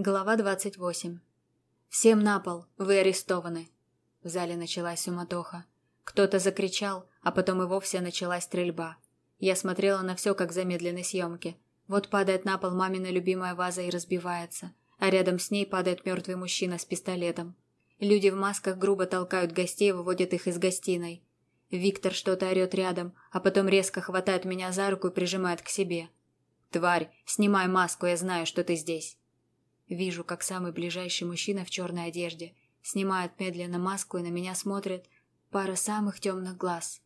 Глава 28. «Всем на пол! Вы арестованы!» В зале началась суматоха. Кто-то закричал, а потом и вовсе началась стрельба. Я смотрела на все, как в замедленной съемке. Вот падает на пол мамина любимая ваза и разбивается, а рядом с ней падает мертвый мужчина с пистолетом. Люди в масках грубо толкают гостей и выводят их из гостиной. Виктор что-то орет рядом, а потом резко хватает меня за руку и прижимает к себе. «Тварь, снимай маску, я знаю, что ты здесь!» Вижу, как самый ближайший мужчина в черной одежде снимает медленно маску и на меня смотрит пара самых темных глаз.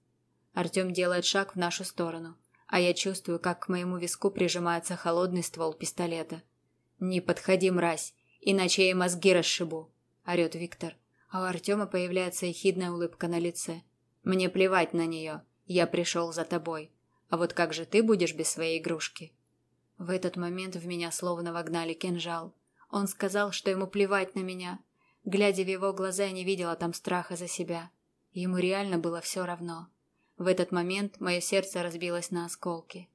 Артем делает шаг в нашу сторону, а я чувствую, как к моему виску прижимается холодный ствол пистолета. «Не подходи, мразь, иначе я мозги расшибу!» – орет Виктор, а у Артема появляется ехидная улыбка на лице. «Мне плевать на нее, я пришел за тобой. А вот как же ты будешь без своей игрушки?» В этот момент в меня словно вогнали кинжал – он сказал, что ему плевать на меня. Глядя в его глаза, я не видела там страха за себя. Ему реально было все равно. В этот момент мое сердце разбилось на осколки.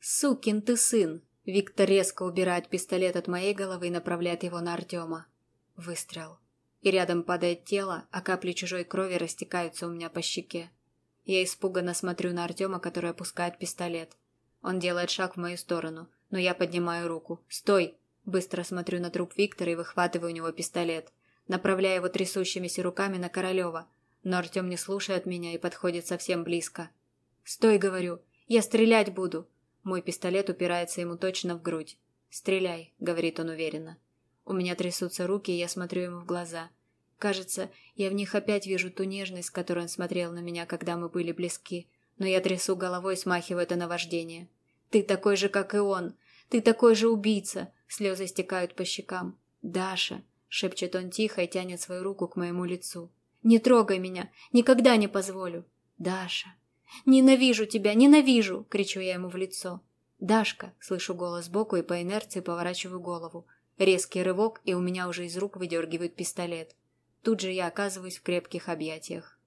«Сукин ты сын!» Виктор резко убирает пистолет от моей головы и направляет его на Артема. Выстрел. И рядом падает тело, а капли чужой крови растекаются у меня по щеке. Я испуганно смотрю на Артема, который опускает пистолет. Он делает шаг в мою сторону, но я поднимаю руку. «Стой! Быстро смотрю на труп Виктора и выхватываю у него пистолет, направляя его трясущимися руками на Королева. Но Артем не слушает меня и подходит совсем близко. «Стой!» — говорю. «Я стрелять буду!» Мой пистолет упирается ему точно в грудь. «Стреляй!» — говорит он уверенно. У меня трясутся руки, и я смотрю ему в глаза. Кажется, я в них опять вижу ту нежность, которой он смотрел на меня, когда мы были близки. Но я трясу головой, смахивая это наваждение. «Ты такой же, как и он! Ты такой же убийца! Слезы стекают по щекам. «Даша!» — шепчет он тихо и тянет свою руку к моему лицу. «Не трогай меня! Никогда не позволю!» «Даша!» «Ненавижу тебя! Ненавижу!» — кричу я ему в лицо. «Дашка!» — слышу голос сбоку и по инерции поворачиваю голову. Резкий рывок, и у меня уже из рук выдергивают пистолет. Тут же я оказываюсь в крепких объятиях.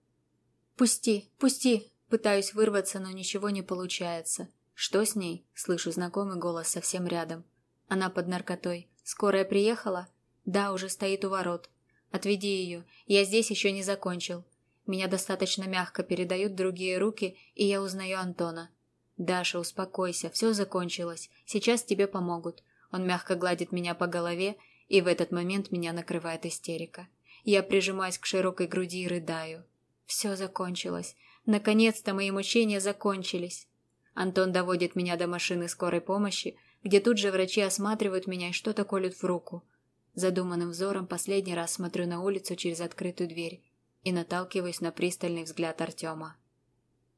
«Пусти! Пусти!» Пытаюсь вырваться, но ничего не получается. «Что с ней?» — слышу знакомый голос совсем рядом. Она под наркотой. Скорая приехала? Да, уже стоит у ворот. Отведи ее. Я здесь еще не закончил. Меня достаточно мягко передают другие руки, и я узнаю Антона. «Даша, успокойся, все закончилось. Сейчас тебе помогут». Он мягко гладит меня по голове, и в этот момент меня накрывает истерика. Я прижимаюсь к широкой груди и рыдаю. Все закончилось. Наконец-то мои мучения закончились. Антон доводит меня до машины скорой помощи, где тут же врачи осматривают меня и что-то колют в руку. Задуманным взором последний раз смотрю на улицу через открытую дверь и наталкиваюсь на пристальный взгляд Артема.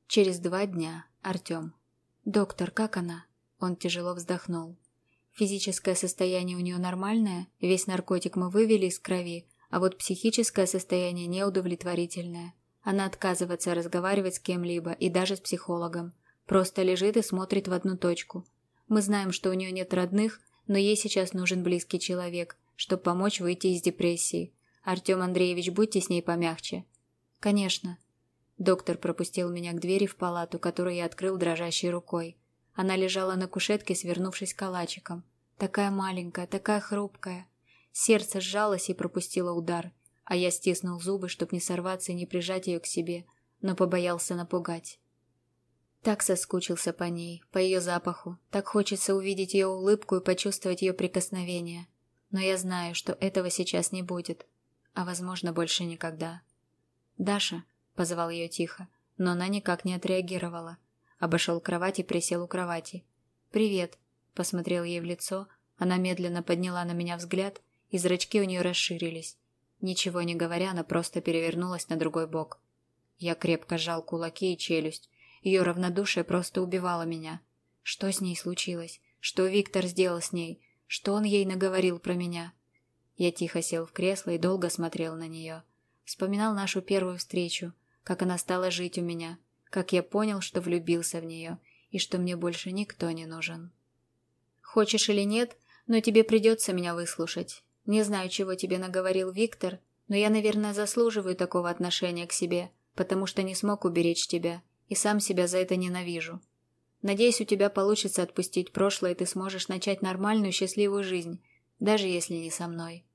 Через два дня. Артем. «Доктор, как она?» Он тяжело вздохнул. Физическое состояние у нее нормальное, весь наркотик мы вывели из крови, а вот психическое состояние неудовлетворительное. Она отказывается разговаривать с кем-либо и даже с психологом. Просто лежит и смотрит в одну точку. Мы знаем, что у нее нет родных, но ей сейчас нужен близкий человек, чтобы помочь выйти из депрессии. Артем Андреевич, будьте с ней помягче. Конечно. Доктор пропустил меня к двери в палату, которую я открыл дрожащей рукой. Она лежала на кушетке, свернувшись калачиком. Такая маленькая, такая хрупкая. Сердце сжалось и пропустило удар, а я стиснул зубы, чтобы не сорваться и не прижать ее к себе, но побоялся напугать. Так соскучился по ней, по ее запаху. Так хочется увидеть ее улыбку и почувствовать ее прикосновение. Но я знаю, что этого сейчас не будет. А, возможно, больше никогда. «Даша», — позвал ее тихо, но она никак не отреагировала. Обошел кровать и присел у кровати. «Привет», — посмотрел ей в лицо. Она медленно подняла на меня взгляд, и зрачки у нее расширились. Ничего не говоря, она просто перевернулась на другой бок. Я крепко сжал кулаки и челюсть, ее равнодушие просто убивало меня. Что с ней случилось? Что Виктор сделал с ней? Что он ей наговорил про меня? Я тихо сел в кресло и долго смотрел на нее. Вспоминал нашу первую встречу, как она стала жить у меня, как я понял, что влюбился в нее и что мне больше никто не нужен. Хочешь или нет, но тебе придется меня выслушать. Не знаю, чего тебе наговорил Виктор, но я, наверное, заслуживаю такого отношения к себе, потому что не смог уберечь тебя и сам себя за это ненавижу. Надеюсь, у тебя получится отпустить прошлое, и ты сможешь начать нормальную счастливую жизнь. даже если не со мной.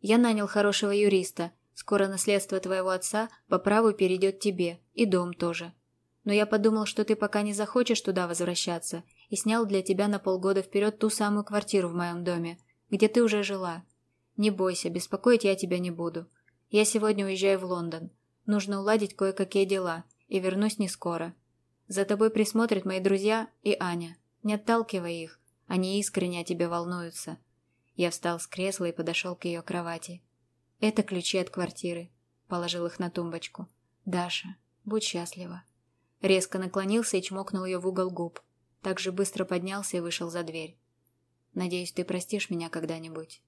Я нанял хорошего юриста. Скоро наследство твоего отца по праву перейдет тебе, и дом тоже. Но я подумал, что ты пока не захочешь туда возвращаться, и снял для тебя на полгода вперед ту самую квартиру в моем доме, где ты уже жила. Не бойся, беспокоить я тебя не буду. Я сегодня уезжаю в Лондон. Нужно уладить кое-какие дела, и вернусь не скоро. За тобой присмотрят мои друзья и Аня. Не отталкивай их, они искренне о тебе волнуются. Я встал с кресла и подошел к ее кровати. Это ключи от квартиры. Положил их на тумбочку. Даша, будь счастлива. Резко наклонился и чмокнул ее в угол губ. Так же быстро поднялся и вышел за дверь. Надеюсь, ты простишь меня когда-нибудь.